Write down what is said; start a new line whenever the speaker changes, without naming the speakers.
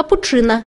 капучино.